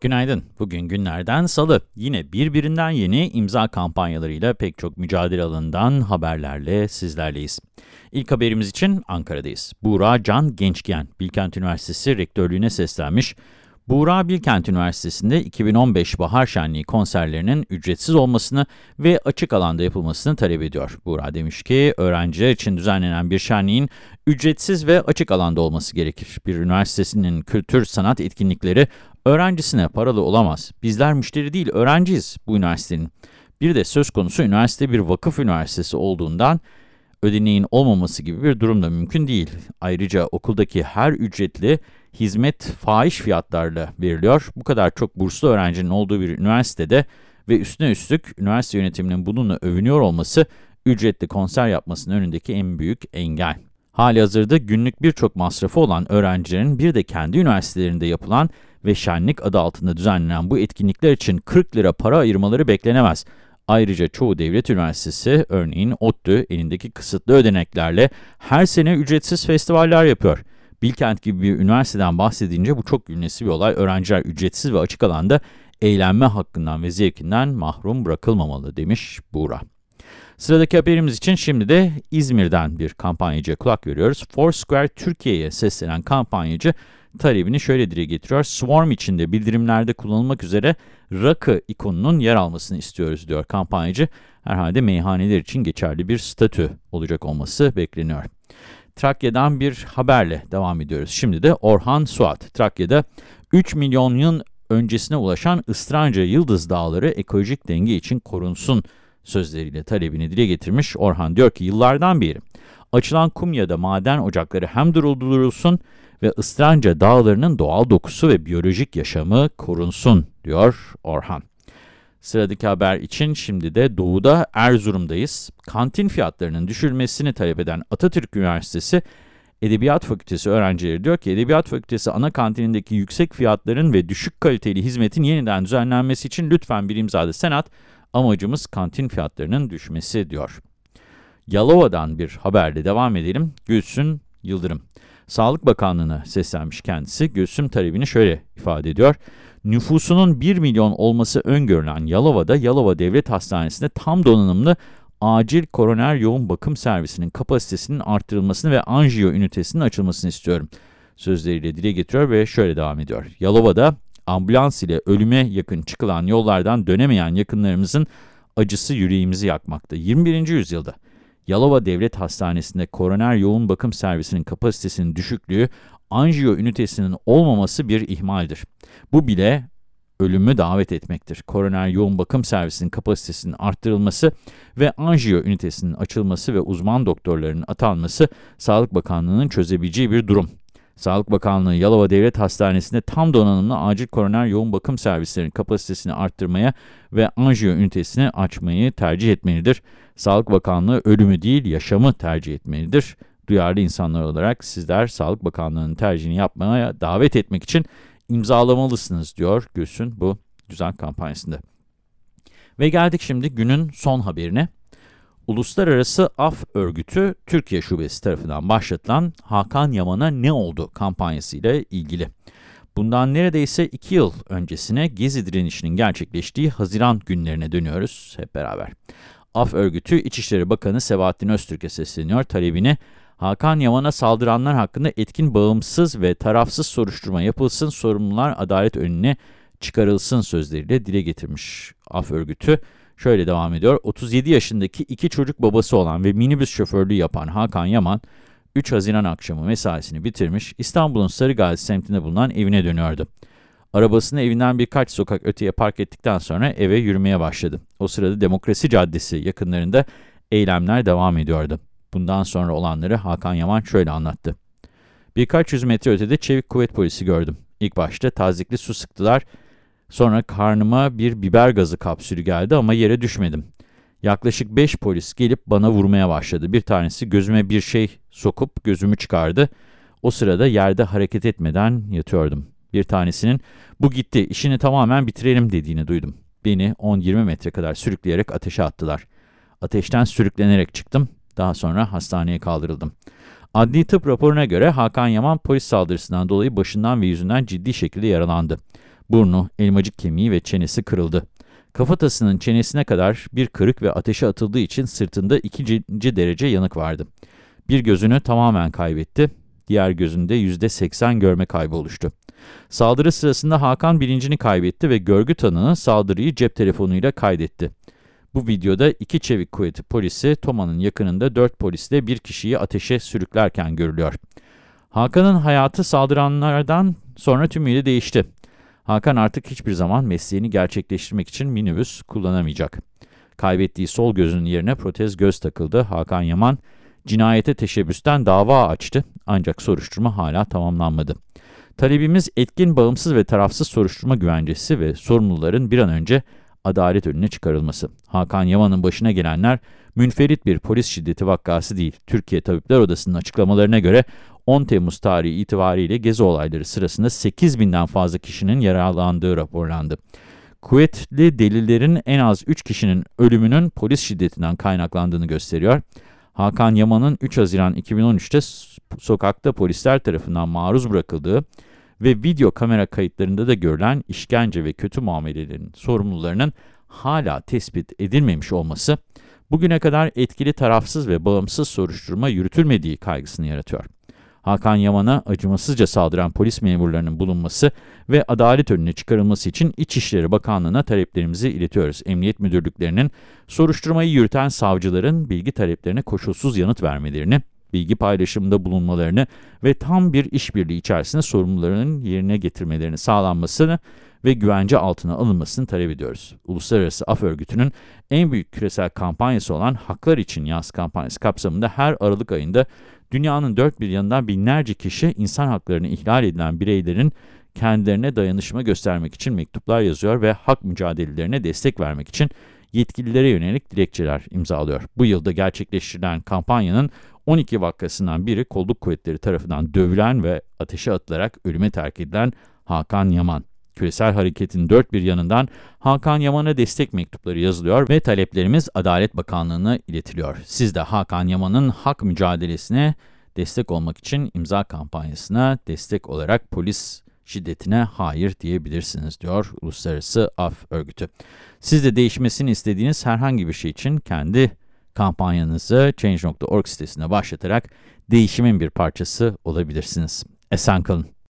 Günaydın. Bugün günlerden salı. Yine birbirinden yeni imza kampanyalarıyla pek çok mücadele alanından haberlerle sizlerleyiz. İlk haberimiz için Ankara'dayız. Buğra Can Gençgen, Bilkent Üniversitesi Rektörlüğü'ne seslenmiş. Buğra Bilkent Üniversitesi'nde 2015 Bahar Şenliği konserlerinin ücretsiz olmasını ve açık alanda yapılmasını talep ediyor. Buğra demiş ki, öğrenciler için düzenlenen bir şenliğin ücretsiz ve açık alanda olması gerekir. Bir üniversitesinin kültür, sanat etkinlikleri öğrencisine paralı olamaz. Bizler müşteri değil, öğrenciyiz bu üniversitenin. Bir de söz konusu üniversite bir vakıf üniversitesi olduğundan, ödeneğin olmaması gibi bir durum da mümkün değil. Ayrıca okuldaki her ücretli hizmet fahiş fiyatlarla veriliyor. Bu kadar çok burslu öğrencinin olduğu bir üniversitede ve üstüne üstlük üniversite yönetiminin bununla övünüyor olması ücretli konser yapmasının önündeki en büyük engel. Hali hazırda günlük birçok masrafı olan öğrencilerin bir de kendi üniversitelerinde yapılan ve şenlik adı altında düzenlenen bu etkinlikler için 40 lira para ayırmaları beklenemez. Ayrıca çoğu devlet üniversitesi, örneğin ODTÜ, elindeki kısıtlı ödeneklerle her sene ücretsiz festivaller yapıyor. Bilkent gibi bir üniversiteden bahsedince bu çok gülmesi bir olay. Öğrenciler ücretsiz ve açık alanda eğlenme hakkından ve zevkinden mahrum bırakılmamalı demiş Buğra. Sıradaki haberimiz için şimdi de İzmir'den bir kampanyacıya kulak veriyoruz. Foursquare Türkiye'ye seslenen kampanyacı talebini şöyle dile getiriyor. Swarm içinde bildirimlerde kullanılmak üzere rakı ikonunun yer almasını istiyoruz diyor kampanyacı. Herhalde meyhaneler için geçerli bir statü olacak olması bekleniyor. Trakya'dan bir haberle devam ediyoruz. Şimdi de Orhan Suat. Trakya'da 3 milyon yıl öncesine ulaşan Istranca Yıldız Dağları ekolojik denge için korunsun sözleriyle talebini dile getirmiş. Orhan diyor ki yıllardan beri açılan kum ya da maden ocakları hem durdurulsun ve Istranca dağlarının doğal dokusu ve biyolojik yaşamı korunsun diyor Orhan. Sıradaki haber için şimdi de doğuda Erzurum'dayız. Kantin fiyatlarının düşürülmesini talep eden Atatürk Üniversitesi Edebiyat Fakültesi öğrencileri diyor ki Edebiyat Fakültesi ana kantinindeki yüksek fiyatların ve düşük kaliteli hizmetin yeniden düzenlenmesi için lütfen bir imzada senat amacımız kantin fiyatlarının düşmesi diyor. Yalova'dan bir haberle devam edelim. Gülsün Yıldırım. Sağlık Bakanlığı'na seslenmiş kendisi. Gülsüm talebini şöyle ifade ediyor. Nüfusunun 1 milyon olması öngörülen Yalova'da Yalova Devlet Hastanesi'nde tam donanımlı acil koroner yoğun bakım servisinin kapasitesinin arttırılmasını ve anjiyo ünitesinin açılmasını istiyorum. Sözleriyle dile getiriyor ve şöyle devam ediyor. Yalova'da ambulans ile ölüme yakın çıkılan yollardan dönemeyen yakınlarımızın acısı yüreğimizi yakmakta. 21. yüzyılda Yalova Devlet Hastanesi'nde koroner yoğun bakım servisinin kapasitesinin düşüklüğü, anjiyo ünitesinin olmaması bir ihmaldir. Bu bile ölümü davet etmektir. Koroner yoğun bakım servisinin kapasitesinin arttırılması ve anjiyo ünitesinin açılması ve uzman doktorların atanması Sağlık Bakanlığı'nın çözebileceği bir durum. Sağlık Bakanlığı Yalova Devlet Hastanesi'nde tam donanımlı acil koroner yoğun bakım servislerinin kapasitesini arttırmaya ve anjiyo ünitesini açmayı tercih etmelidir. Sağlık Bakanlığı ölümü değil yaşamı tercih etmelidir. Duyarlı insanlar olarak sizler Sağlık Bakanlığı'nın tercihini yapmaya davet etmek için imzalamalısınız diyor Gülsün bu güzel kampanyasında. Ve geldik şimdi günün son haberine. Uluslararası Af Örgütü Türkiye Şubesi tarafından başlatılan Hakan Yaman'a ne oldu kampanyası ile ilgili. Bundan neredeyse iki yıl öncesine Gezi direnişinin gerçekleştiği Haziran günlerine dönüyoruz hep beraber. Af Örgütü İçişleri Bakanı Sebahattin Öztürk'e sesleniyor talebini Hakan Yaman'a saldıranlar hakkında etkin, bağımsız ve tarafsız soruşturma yapılsın, sorumlular adalet önüne çıkarılsın sözleriyle dile getirmiş Af Örgütü. Şöyle devam ediyor. 37 yaşındaki iki çocuk babası olan ve minibüs şoförlüğü yapan Hakan Yaman, 3 Haziran akşamı mesaisini bitirmiş, İstanbul'un Sarıgazi semtinde bulunan evine dönüyordu. Arabasını evinden birkaç sokak öteye park ettikten sonra eve yürümeye başladı. O sırada Demokrasi Caddesi yakınlarında eylemler devam ediyordu. Bundan sonra olanları Hakan Yaman şöyle anlattı. Birkaç yüz metre ötede çevik kuvvet polisi gördüm. İlk başta tazikli su sıktılar Sonra karnıma bir biber gazı kapsülü geldi ama yere düşmedim. Yaklaşık beş polis gelip bana vurmaya başladı. Bir tanesi gözüme bir şey sokup gözümü çıkardı. O sırada yerde hareket etmeden yatıyordum. Bir tanesinin bu gitti işini tamamen bitirelim dediğini duydum. Beni 10-20 metre kadar sürükleyerek ateşe attılar. Ateşten sürüklenerek çıktım. Daha sonra hastaneye kaldırıldım. Adli tıp raporuna göre Hakan Yaman polis saldırısından dolayı başından ve yüzünden ciddi şekilde yaralandı. Burnu, elmacık kemiği ve çenesi kırıldı. Kafatasının çenesine kadar bir kırık ve ateşe atıldığı için sırtında ikinci derece yanık vardı. Bir gözünü tamamen kaybetti, diğer gözünde %80 görme kaybı oluştu. Saldırı sırasında Hakan bilincini kaybetti ve görgü tanığı saldırıyı cep telefonuyla kaydetti. Bu videoda iki çevik kuvveti polisi Toma'nın yakınında dört polisle bir kişiyi ateşe sürüklerken görülüyor. Hakan'ın hayatı saldıranlardan sonra tümüyle değişti. Hakan artık hiçbir zaman mesleğini gerçekleştirmek için minibüs kullanamayacak. Kaybettiği sol gözünün yerine protez göz takıldı. Hakan Yaman cinayete teşebbüsten dava açtı ancak soruşturma hala tamamlanmadı. Talebimiz etkin, bağımsız ve tarafsız soruşturma güvencesi ve sorumluların bir an önce adalet önüne çıkarılması. Hakan Yaman'ın başına gelenler münferit bir polis şiddeti vakası değil. Türkiye Tabipler Odası'nın açıklamalarına göre 10 Temmuz tarihi itibariyle gezi olayları sırasında 8 binden fazla kişinin yaralandığı raporlandı. Kuvvetli delillerin en az 3 kişinin ölümünün polis şiddetinden kaynaklandığını gösteriyor. Hakan Yaman'ın 3 Haziran 2013'te sokakta polisler tarafından maruz bırakıldığı ve video kamera kayıtlarında da görülen işkence ve kötü muamelelerin sorumlularının hala tespit edilmemiş olması, bugüne kadar etkili tarafsız ve bağımsız soruşturma yürütülmediği kaygısını yaratıyor. Hakan Yaman'a acımasızca saldıran polis memurlarının bulunması ve adalet önüne çıkarılması için İçişleri Bakanlığı'na taleplerimizi iletiyoruz. Emniyet müdürlüklerinin soruşturmayı yürüten savcıların bilgi taleplerine koşulsuz yanıt vermelerini, bilgi paylaşımında bulunmalarını ve tam bir işbirliği içerisinde sorumlularının yerine getirmelerini sağlanmasını ve güvence altına alınmasını talep ediyoruz. Uluslararası Af Örgütü'nün en büyük küresel kampanyası olan Haklar İçin Yaz kampanyası kapsamında her Aralık ayında dünyanın dört bir yanından binlerce kişi insan haklarını ihlal edilen bireylerin kendilerine dayanışma göstermek için mektuplar yazıyor ve hak mücadelelerine destek vermek için yetkililere yönelik dilekçeler imzalıyor. Bu yılda gerçekleştirilen kampanyanın 12 vakasından biri kolluk kuvvetleri tarafından dövülen ve ateşe atılarak ölüme terk edilen Hakan Yaman. Küresel hareketin dört bir yanından Hakan Yaman'a destek mektupları yazılıyor ve taleplerimiz Adalet Bakanlığı'na iletiliyor. Siz de Hakan Yaman'ın hak mücadelesine destek olmak için imza kampanyasına destek olarak polis şiddetine hayır diyebilirsiniz diyor Uluslararası Af Örgütü. Siz de değişmesini istediğiniz herhangi bir şey için kendi kampanyanızı Change.org sitesine başlatarak değişimin bir parçası olabilirsiniz. Esen kalın.